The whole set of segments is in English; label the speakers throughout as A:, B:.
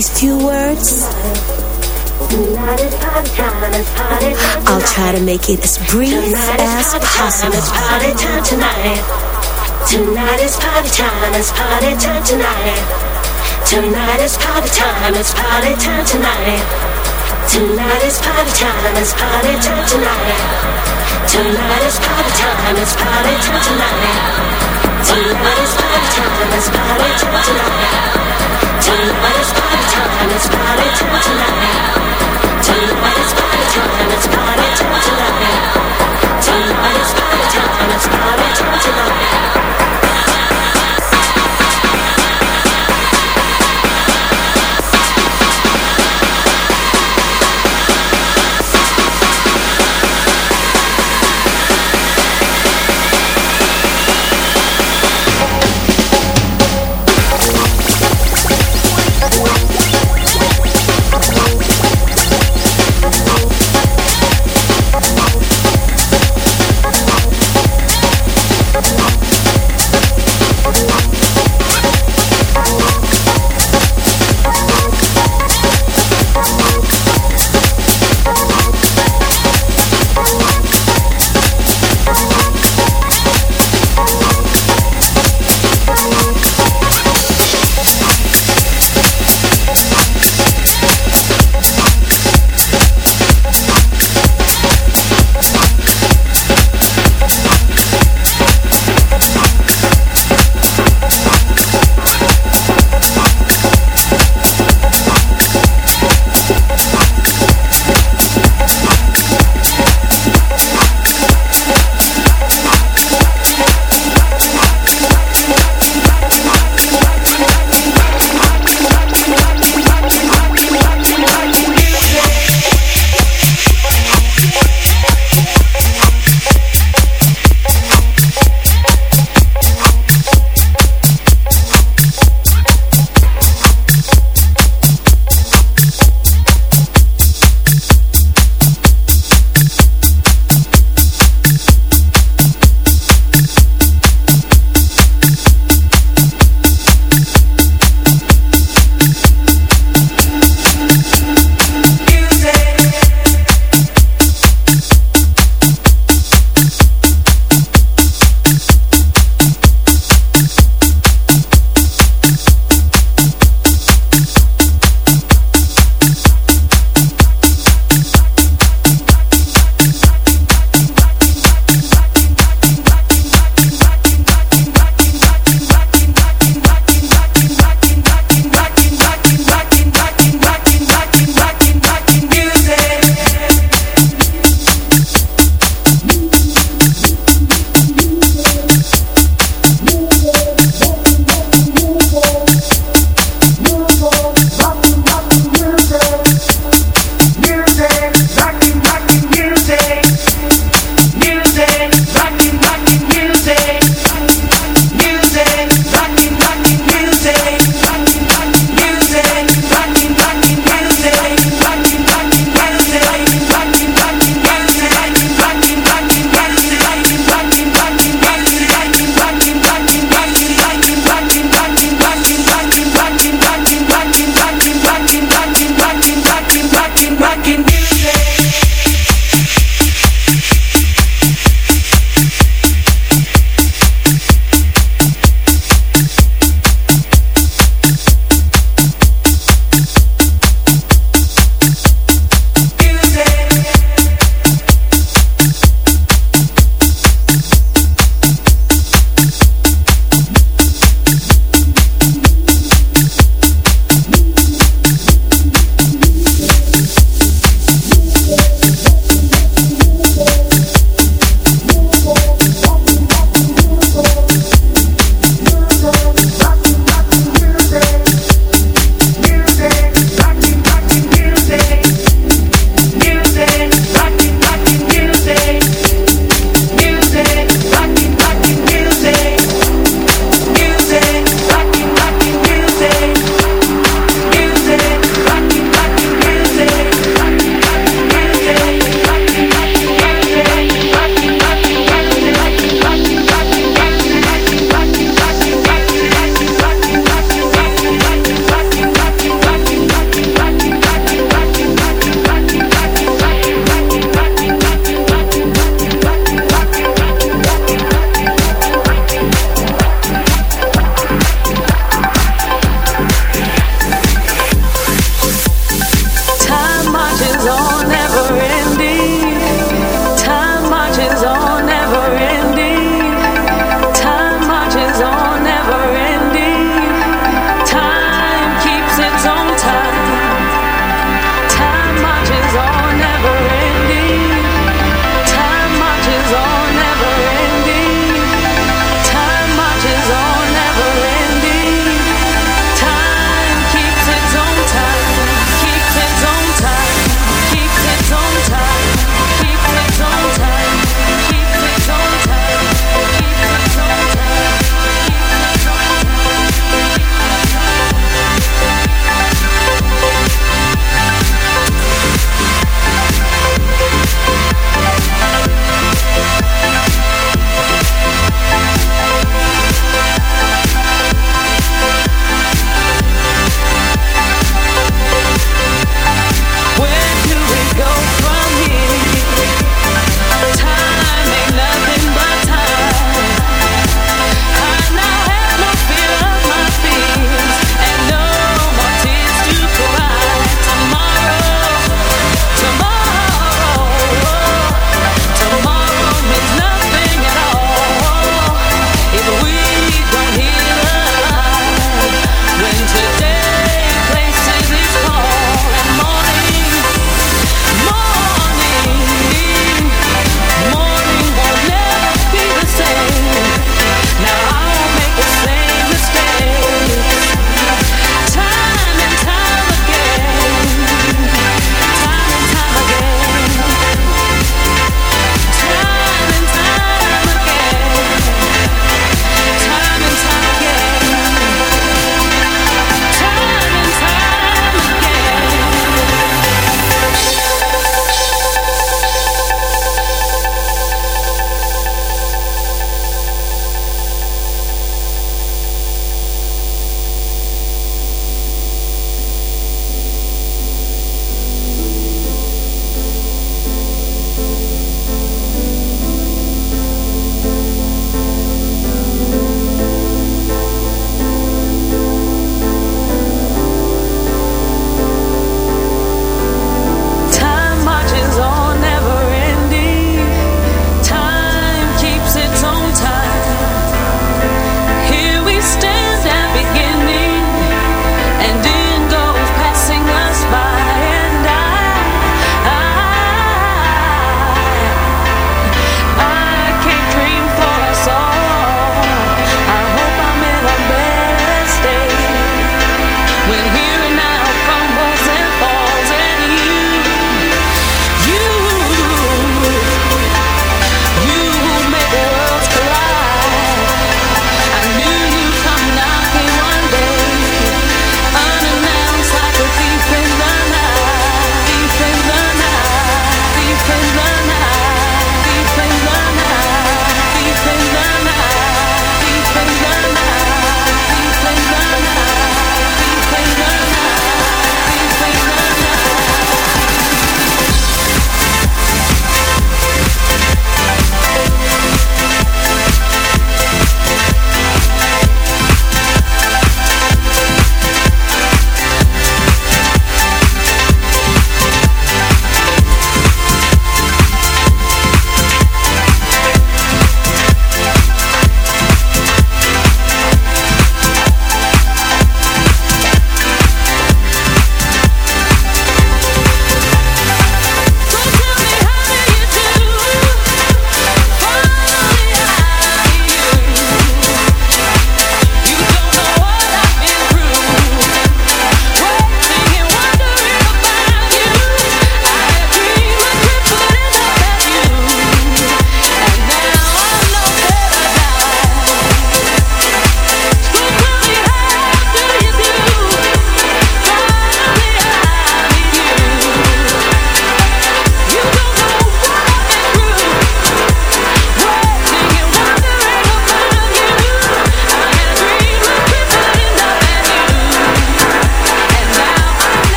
A: these few words, I'll try to make it as brief as possible. It's party time tonight. Tonight is party time. It's party time tonight. Tonight is party time. It's party time tonight. Tonight is party time. It's party time tonight. Tonight is party time. It's party time tonight. Tonight is party time. It's party time tonight. Tonight is party time. It's party time tonight. Tonight is party time. It's party time tonight. Tonight is party time. It's party time tonight.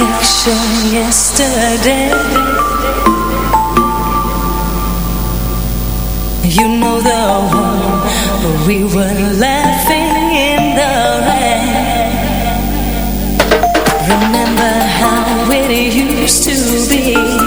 B: picture yesterday. You know the one we were laughing in the rain. Remember how it used to be.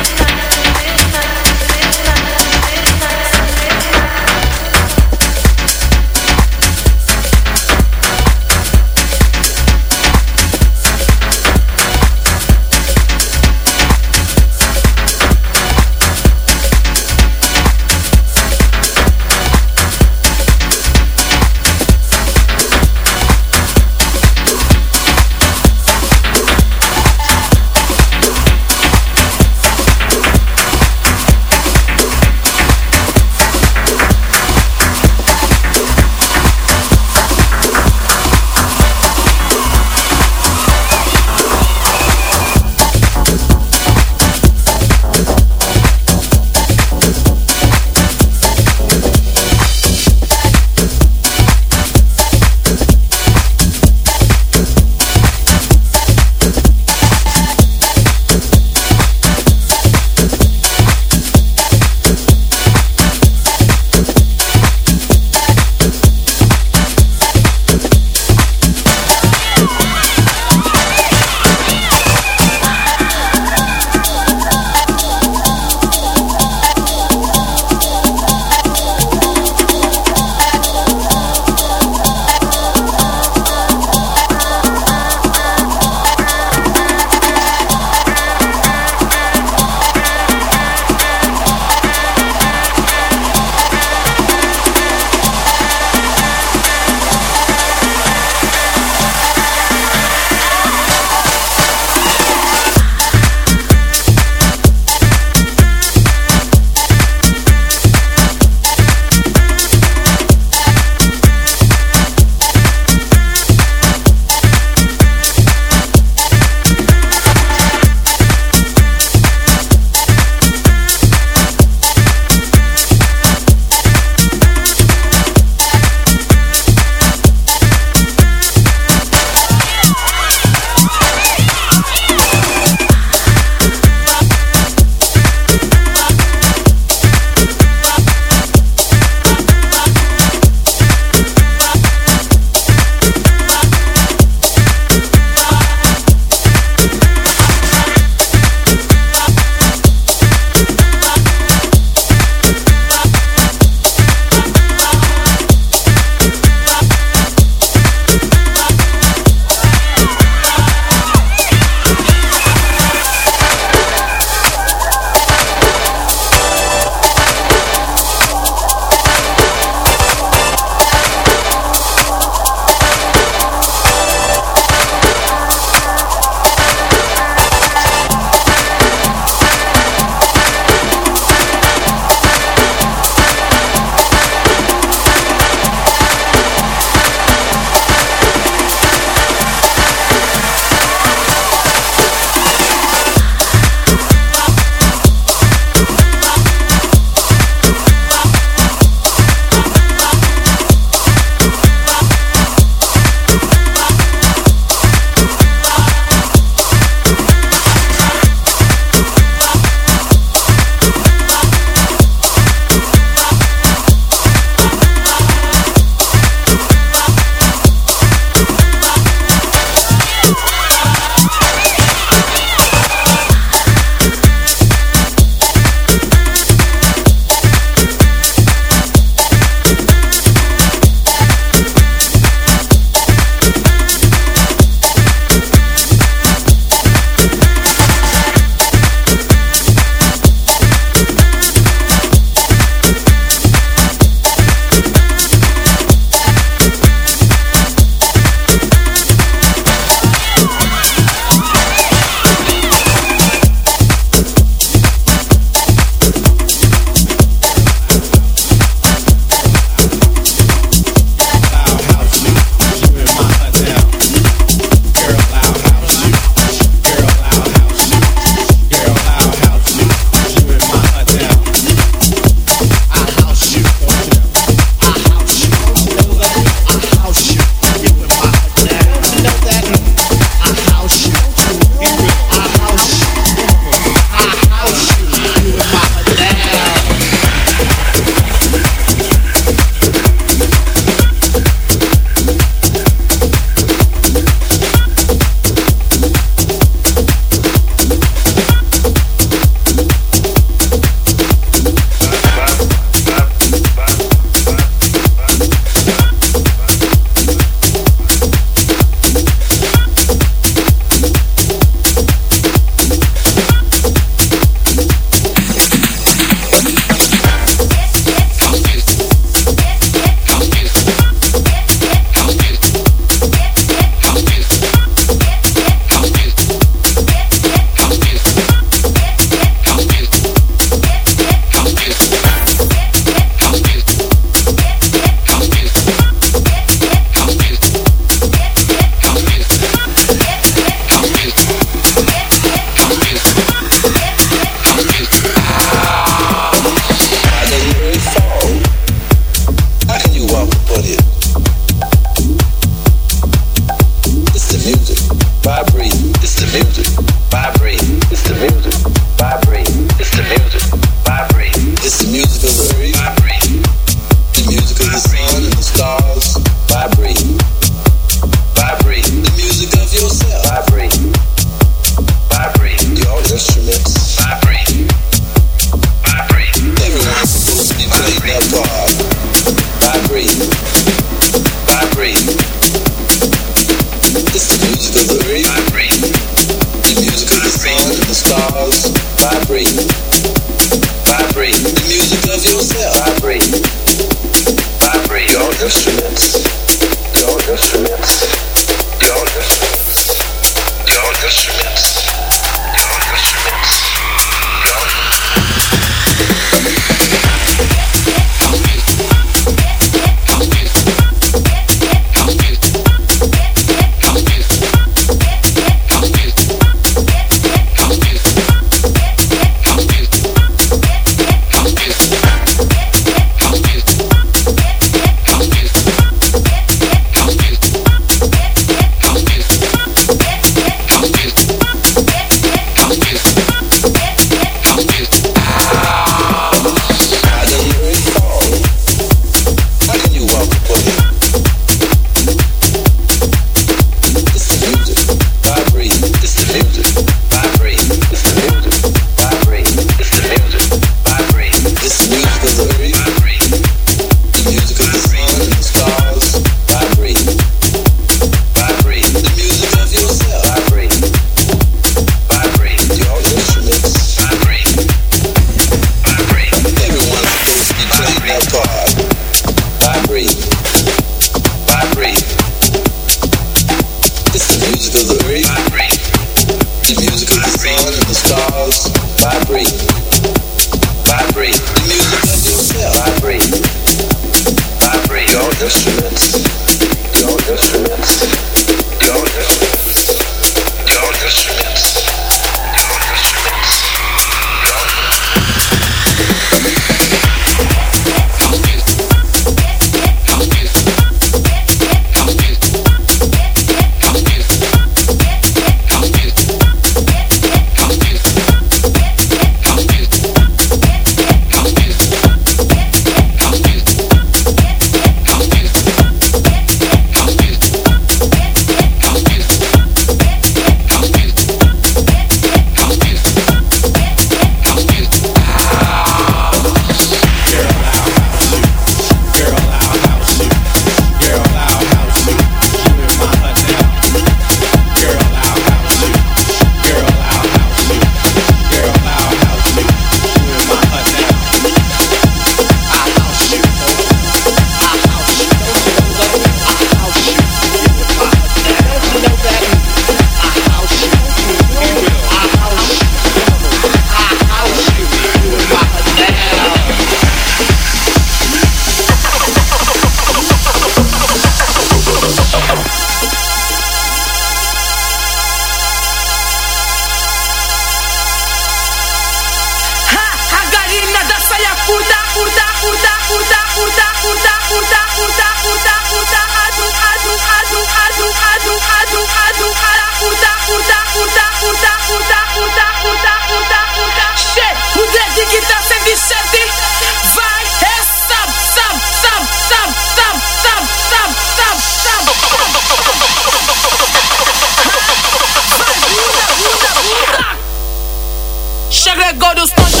C: Shake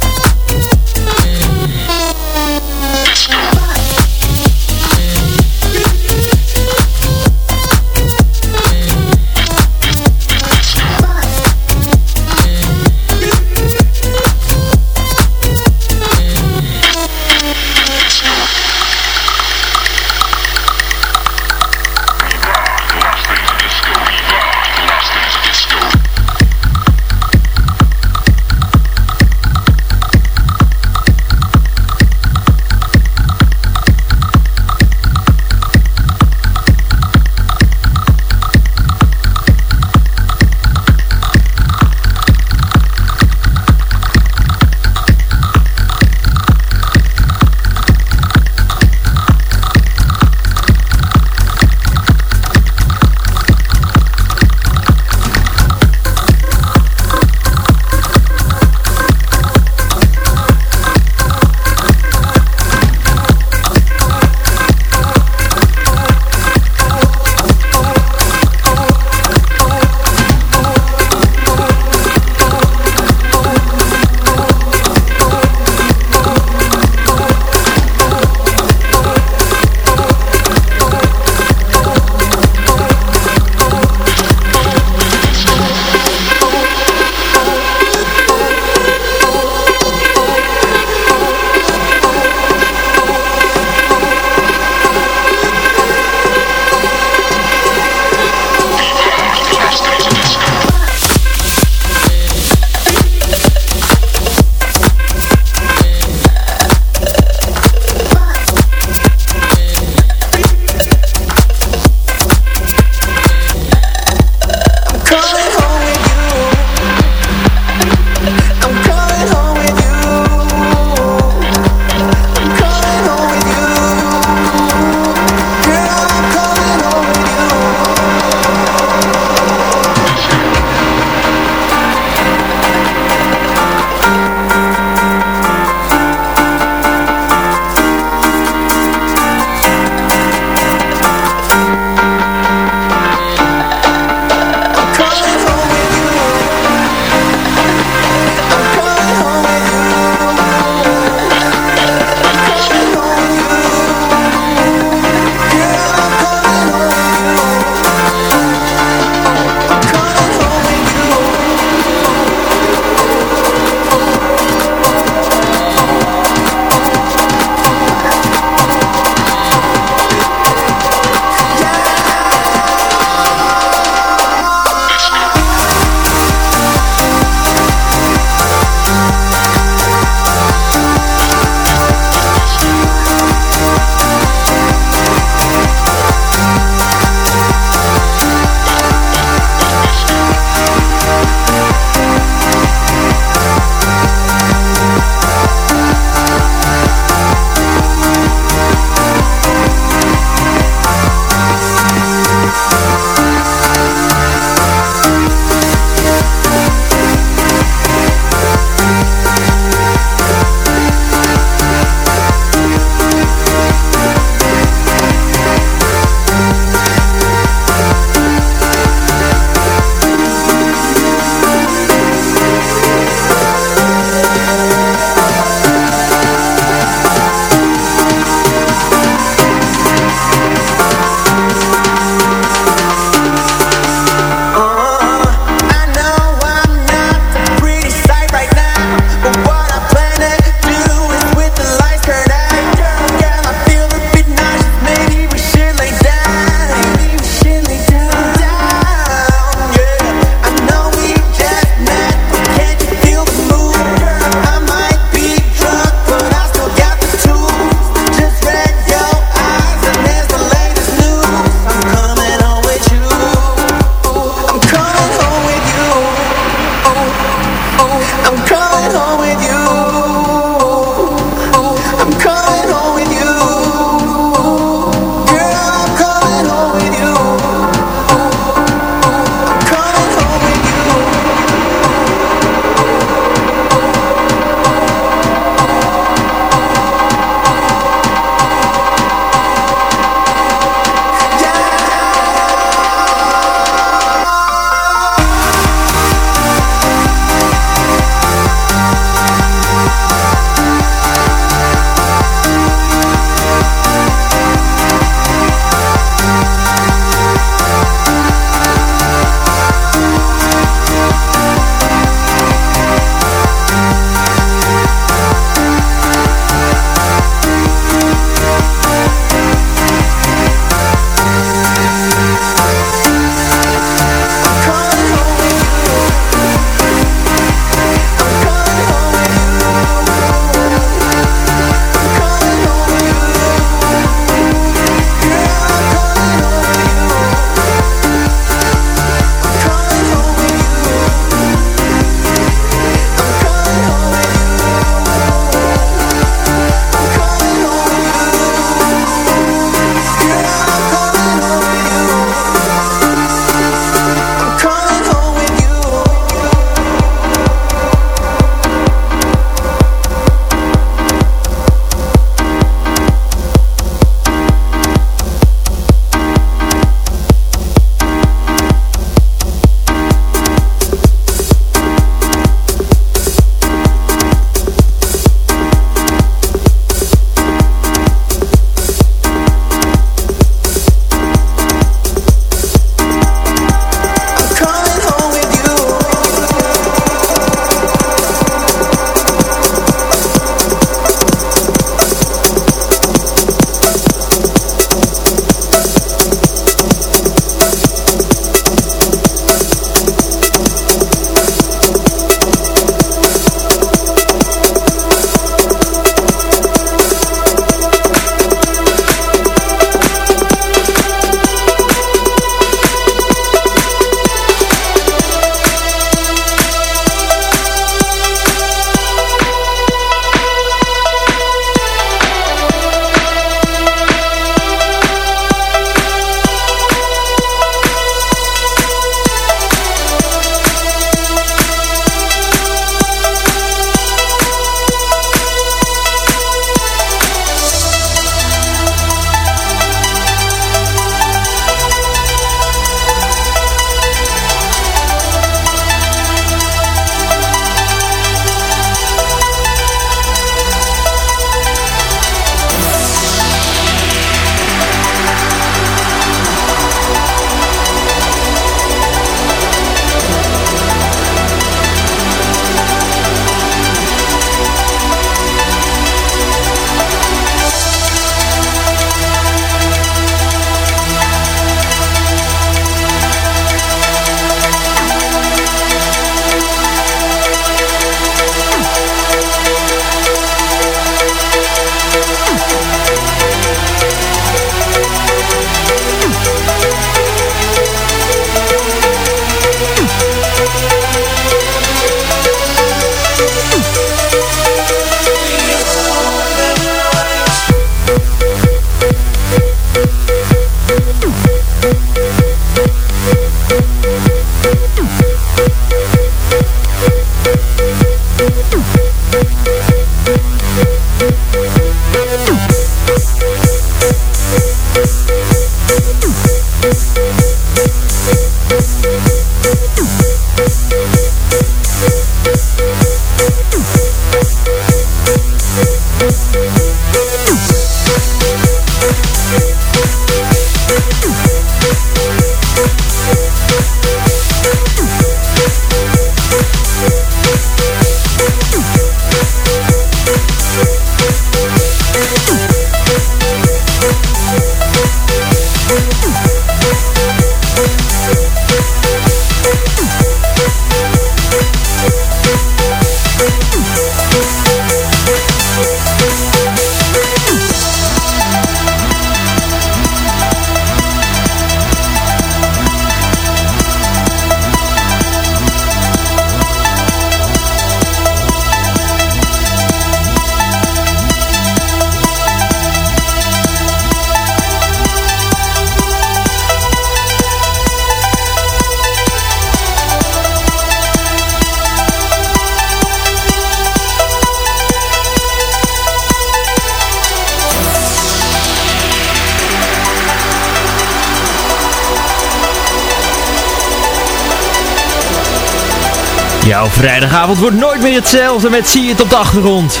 B: Jouw vrijdagavond wordt nooit meer hetzelfde met Zie het op de achtergrond.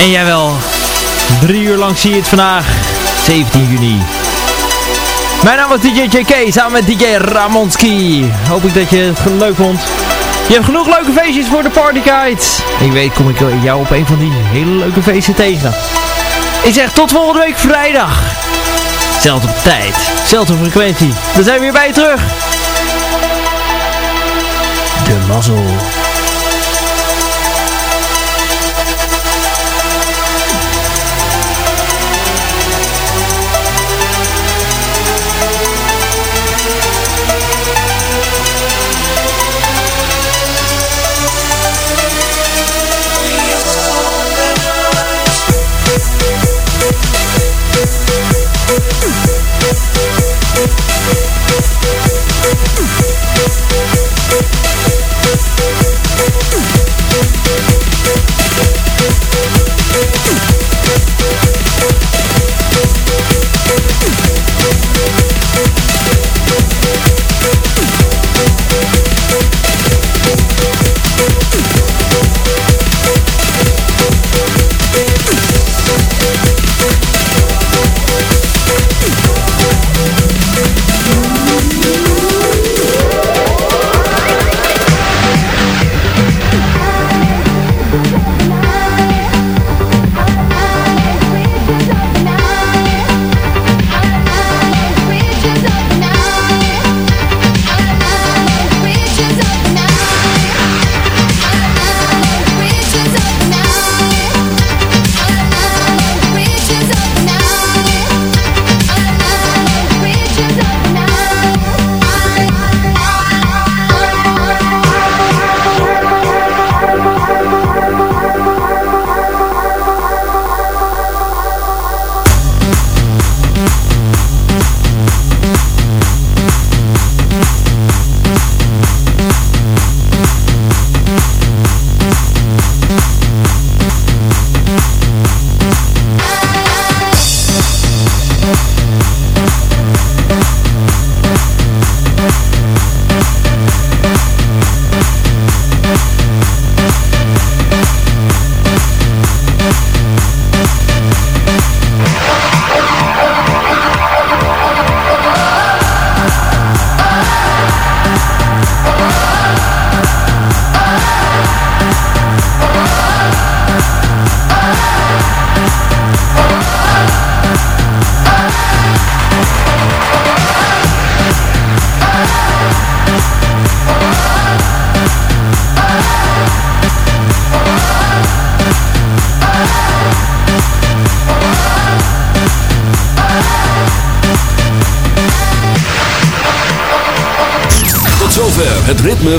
B: En jij wel, drie uur lang zie je het vandaag, 17 juni. Mijn naam is DJ JK, samen met DJ Ramonski. Hoop ik dat je het leuk vond. Je hebt genoeg leuke feestjes voor de partyguides. Ik weet kom ik jou op een van die hele leuke feesten tegen. Ik zeg tot volgende week vrijdag. Zelfde tijd, zelfde frequentie. Dan zijn we weer bij je terug. De mazzel.